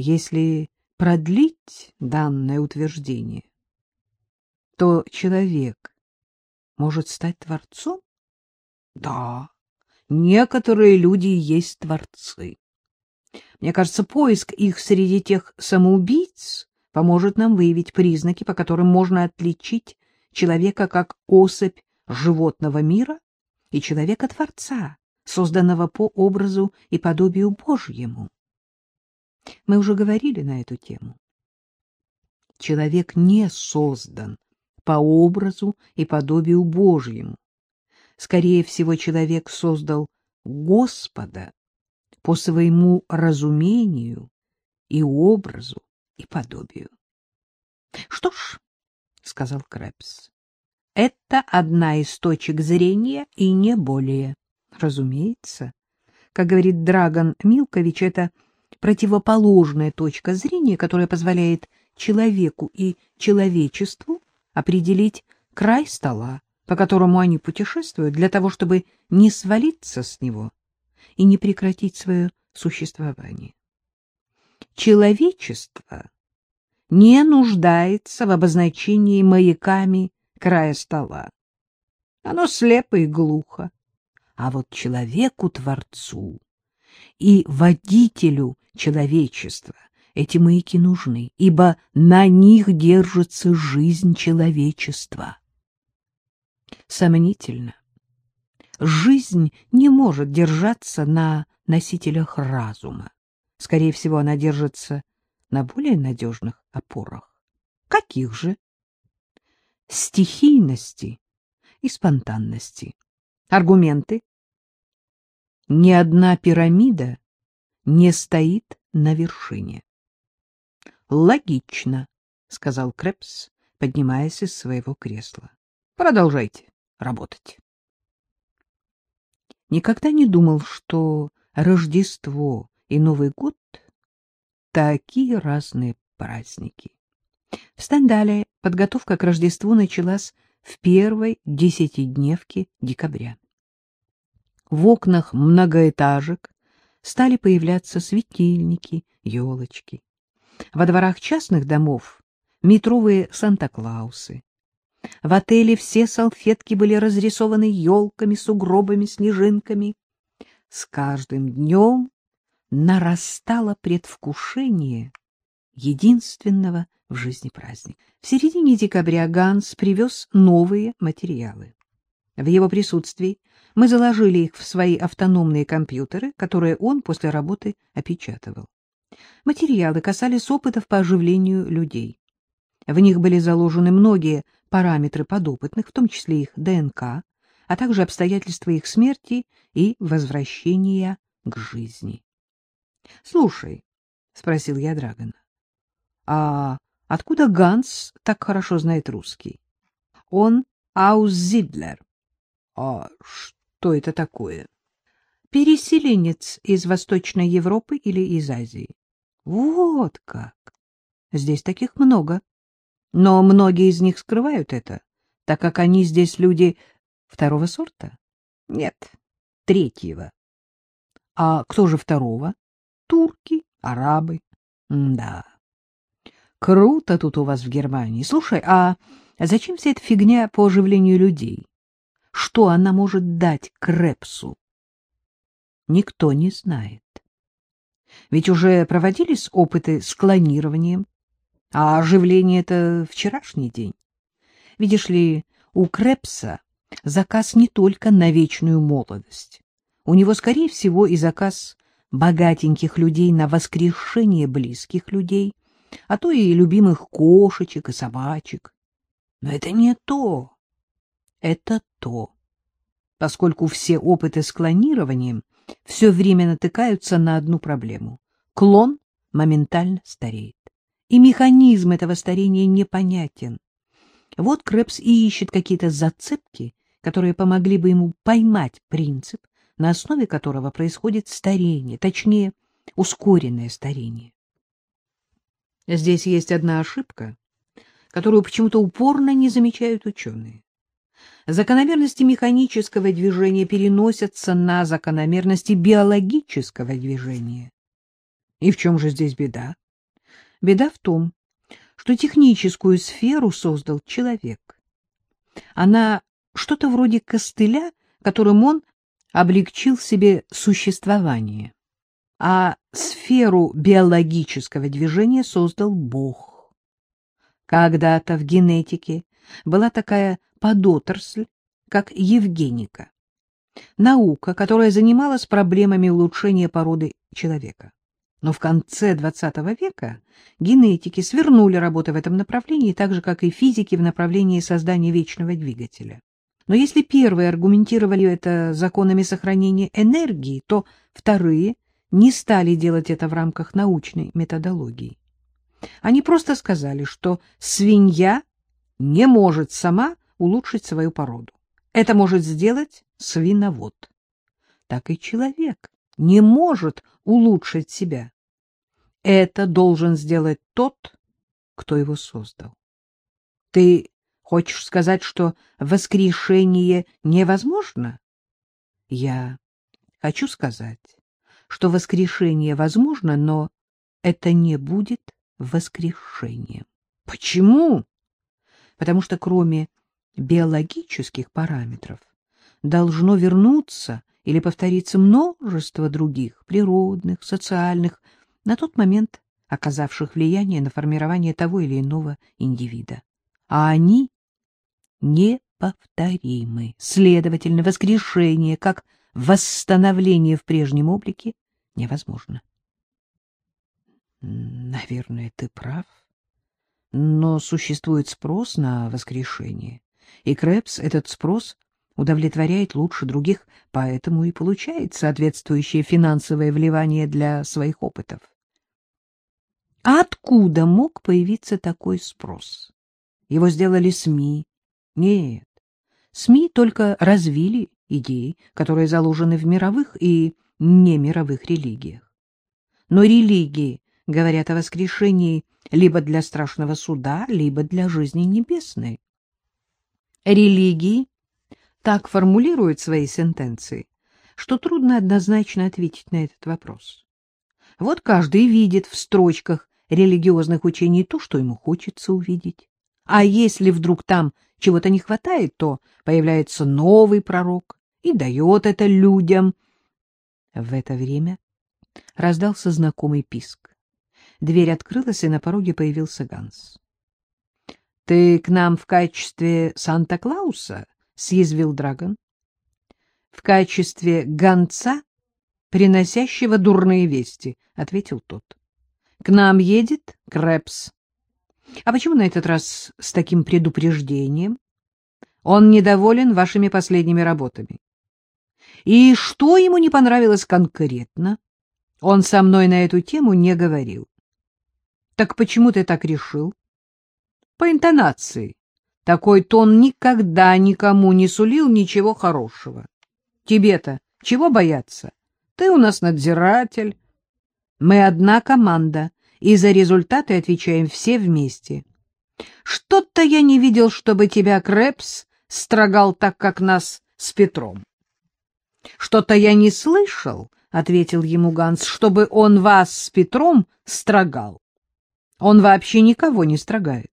Если продлить данное утверждение, то человек может стать творцом? Да, некоторые люди и есть творцы. Мне кажется, поиск их среди тех самоубийц поможет нам выявить признаки, по которым можно отличить человека как особь животного мира и человека-творца, созданного по образу и подобию Божьему. Мы уже говорили на эту тему. Человек не создан по образу и подобию Божьему. Скорее всего, человек создал Господа по своему разумению и образу и подобию. — Что ж, — сказал Крэпс, — это одна из точек зрения и не более. Разумеется, как говорит Драгон Милкович, это противоположная точка зрения, которая позволяет человеку и человечеству определить край стола, по которому они путешествуют, для того, чтобы не свалиться с него и не прекратить свое существование. Человечество не нуждается в обозначении маяками края стола. Оно слепо и глухо. А вот человеку-творцу и водителю человечества эти маяки нужны, ибо на них держится жизнь человечества. Сомнительно. Жизнь не может держаться на носителях разума. Скорее всего, она держится на более надежных опорах. Каких же? Стихийности и спонтанности. Аргументы? Ни одна пирамида не стоит на вершине. Логично, сказал Крепс, поднимаясь из своего кресла. Продолжайте работать. Никогда не думал, что Рождество и Новый год — такие разные праздники. В Стендале подготовка к Рождеству началась в первой десятидневке декабря. В окнах многоэтажек стали появляться светильники, елочки. Во дворах частных домов — метровые Санта-Клаусы. В отеле все салфетки были разрисованы елками, сугробами, снежинками. С каждым днем нарастало предвкушение единственного в жизни праздника. В середине декабря Ганс привез новые материалы. В его присутствии мы заложили их в свои автономные компьютеры, которые он после работы опечатывал. Материалы касались опытов по оживлению людей. В них были заложены многие параметры подопытных, в том числе их ДНК, а также обстоятельства их смерти и возвращения к жизни. — Слушай, — спросил я Драгона, — а откуда Ганс так хорошо знает русский? — Он Ауззидлер. — А что это такое? — Переселенец из Восточной Европы или из Азии. — Вот как! Здесь таких много. Но многие из них скрывают это, так как они здесь люди второго сорта? Нет, третьего. А кто же второго? Турки, арабы. Да. Круто тут у вас в Германии. Слушай, а зачем вся эта фигня по оживлению людей? Что она может дать Крепсу? Никто не знает. Ведь уже проводились опыты с клонированием, а оживление — это вчерашний день. Видишь ли, у Крепса заказ не только на вечную молодость. У него, скорее всего, и заказ богатеньких людей на воскрешение близких людей, а то и любимых кошечек и собачек. Но это не то. Это то. Поскольку все опыты с клонированием все время натыкаются на одну проблему. Клон моментально стареет и механизм этого старения непонятен. Вот Крэпс и ищет какие-то зацепки, которые помогли бы ему поймать принцип, на основе которого происходит старение, точнее, ускоренное старение. Здесь есть одна ошибка, которую почему-то упорно не замечают ученые. Закономерности механического движения переносятся на закономерности биологического движения. И в чем же здесь беда? Беда в том, что техническую сферу создал человек. Она что-то вроде костыля, которым он облегчил себе существование. А сферу биологического движения создал Бог. Когда-то в генетике была такая подотрасль, как Евгеника. Наука, которая занималась проблемами улучшения породы человека. Но в конце XX века генетики свернули работы в этом направлении, так же, как и физики в направлении создания вечного двигателя. Но если первые аргументировали это законами сохранения энергии, то вторые не стали делать это в рамках научной методологии. Они просто сказали, что свинья не может сама улучшить свою породу. Это может сделать свиновод. Так и человек не может улучшить себя. Это должен сделать тот, кто его создал. Ты хочешь сказать, что воскрешение невозможно? Я хочу сказать, что воскрешение возможно, но это не будет воскрешением. Почему? Потому что кроме биологических параметров должно вернуться или повториться множество других, природных, социальных, на тот момент оказавших влияние на формирование того или иного индивида. А они неповторимы. Следовательно, воскрешение, как восстановление в прежнем облике, невозможно. Наверное, ты прав. Но существует спрос на воскрешение, и Крэпс этот спрос удовлетворяет лучше других, поэтому и получает соответствующее финансовое вливание для своих опытов. Откуда мог появиться такой спрос? Его сделали СМИ. Нет, СМИ только развили идеи, которые заложены в мировых и немировых религиях. Но религии говорят о воскрешении либо для страшного суда, либо для жизни небесной. Религии так формулируют свои сентенции, что трудно однозначно ответить на этот вопрос. Вот каждый видит в строчках религиозных учений то, что ему хочется увидеть. А если вдруг там чего-то не хватает, то появляется новый пророк и дает это людям. В это время раздался знакомый писк. Дверь открылась, и на пороге появился Ганс. — Ты к нам в качестве Санта-Клауса? — съязвил Драгон. — В качестве гонца, приносящего дурные вести, — ответил тот. — К нам едет Крэпс. — А почему на этот раз с таким предупреждением? Он недоволен вашими последними работами. И что ему не понравилось конкретно? Он со мной на эту тему не говорил. Так почему ты так решил? По интонации. Такой тон никогда никому не сулил ничего хорошего. Тебе-то чего бояться? Ты у нас надзиратель. Мы одна команда, и за результаты отвечаем все вместе. Что-то я не видел, чтобы тебя Крэпс строгал так, как нас с Петром. Что-то я не слышал, — ответил ему Ганс, — чтобы он вас с Петром строгал. Он вообще никого не строгает.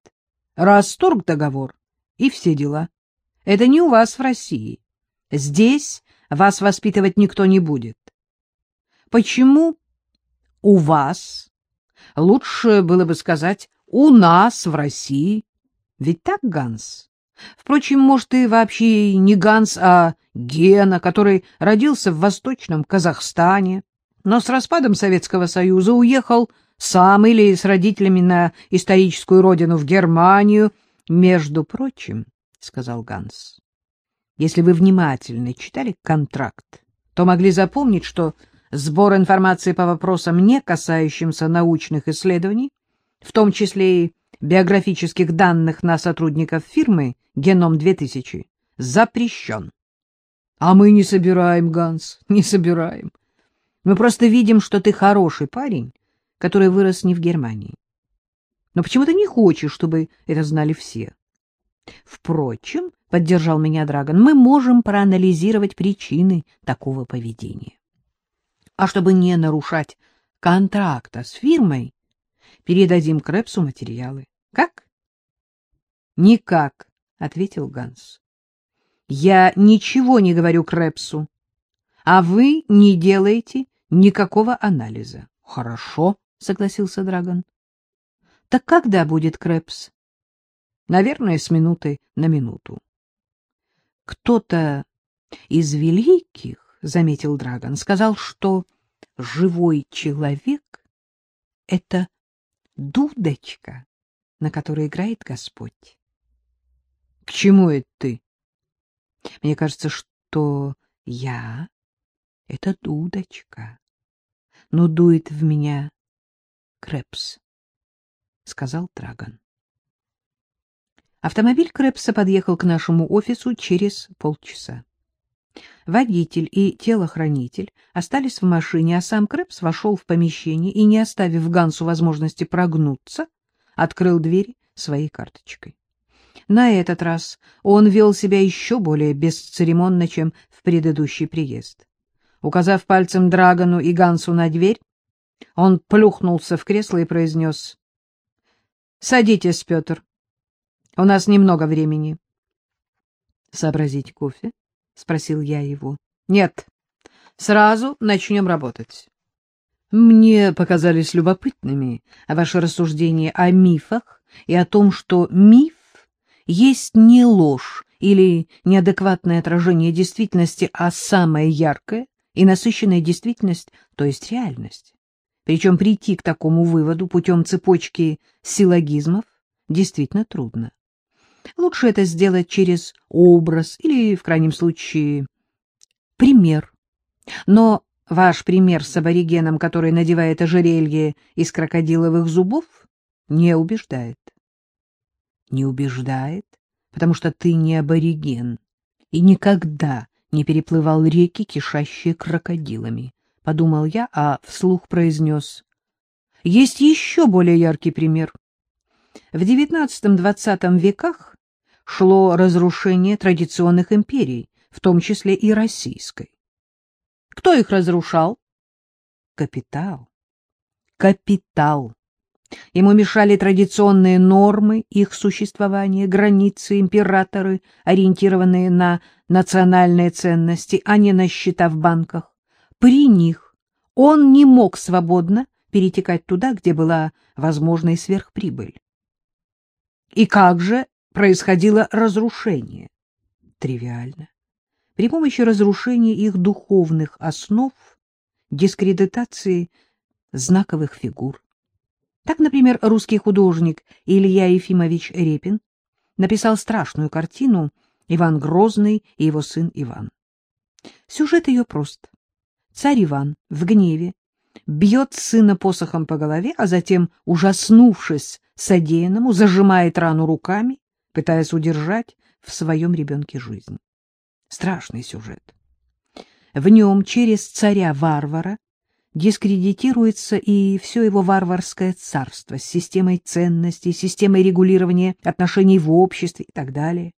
Расторг договор, и все дела. Это не у вас в России. Здесь вас воспитывать никто не будет. Почему у вас? Лучше было бы сказать «у нас в России». Ведь так, Ганс? Впрочем, может, и вообще не Ганс, а Гена, который родился в Восточном Казахстане, но с распадом Советского Союза уехал сам или с родителями на историческую родину в Германию. Между прочим, — сказал Ганс, — если вы внимательно читали контракт, то могли запомнить, что сбор информации по вопросам, не касающимся научных исследований, в том числе и биографических данных на сотрудников фирмы «Геном-2000», запрещен. А мы не собираем, Ганс, не собираем. Мы просто видим, что ты хороший парень, который вырос не в Германии. Но почему ты не хочешь, чтобы это знали все? Впрочем, — поддержал меня Драгон, — мы можем проанализировать причины такого поведения. А чтобы не нарушать контракта с фирмой, передадим Крепсу материалы. Как? — Никак, — ответил Ганс. — Я ничего не говорю Крепсу, а вы не делаете никакого анализа. — Хорошо, — согласился Драгон. — Так когда будет Крепс? — Наверное, с минуты на минуту. — Кто-то из великих, — заметил Драгон, — сказал, что живой человек — это дудочка, на которой играет Господь. — К чему это ты? — Мне кажется, что я — это дудочка, но дует в меня Крепс, — сказал Драгон. Автомобиль Крепса подъехал к нашему офису через полчаса. Водитель и телохранитель остались в машине, а сам Крепс вошел в помещение и, не оставив Гансу возможности прогнуться, открыл дверь своей карточкой. На этот раз он вел себя еще более бесцеремонно, чем в предыдущий приезд. Указав пальцем Драгону и Гансу на дверь, он плюхнулся в кресло и произнес — Садитесь, Петр. У нас немного времени. — Сообразить кофе? — спросил я его. — Нет. Сразу начнем работать. Мне показались любопытными ваши рассуждения о мифах и о том, что миф есть не ложь или неадекватное отражение действительности, а самая яркая и насыщенная действительность, то есть реальность. Причем прийти к такому выводу путем цепочки силлогизмов действительно трудно. Лучше это сделать через образ или, в крайнем случае, пример. Но ваш пример с аборигеном, который надевает ожерелье из крокодиловых зубов, не убеждает. Не убеждает, потому что ты не абориген и никогда не переплывал реки, кишащие крокодилами, — подумал я, а вслух произнес. Есть еще более яркий пример. В XIX-XX веках шло разрушение традиционных империй, в том числе и российской. Кто их разрушал? Капитал. Капитал. Ему мешали традиционные нормы их существования, границы, императоры, ориентированные на национальные ценности, а не на счета в банках. При них он не мог свободно перетекать туда, где была возможной сверхприбыль. И как же происходило разрушение. Тривиально. При помощи разрушения их духовных основ, дискредитации знаковых фигур. Так, например, русский художник Илья Ефимович Репин написал страшную картину «Иван Грозный и его сын Иван». Сюжет ее прост. Царь Иван в гневе бьет сына посохом по голове, а затем, ужаснувшись содеянному, зажимает рану руками пытаясь удержать в своем ребенке жизнь. Страшный сюжет. В нем через царя-варвара дискредитируется и все его варварское царство с системой ценностей, системой регулирования отношений в обществе и так далее.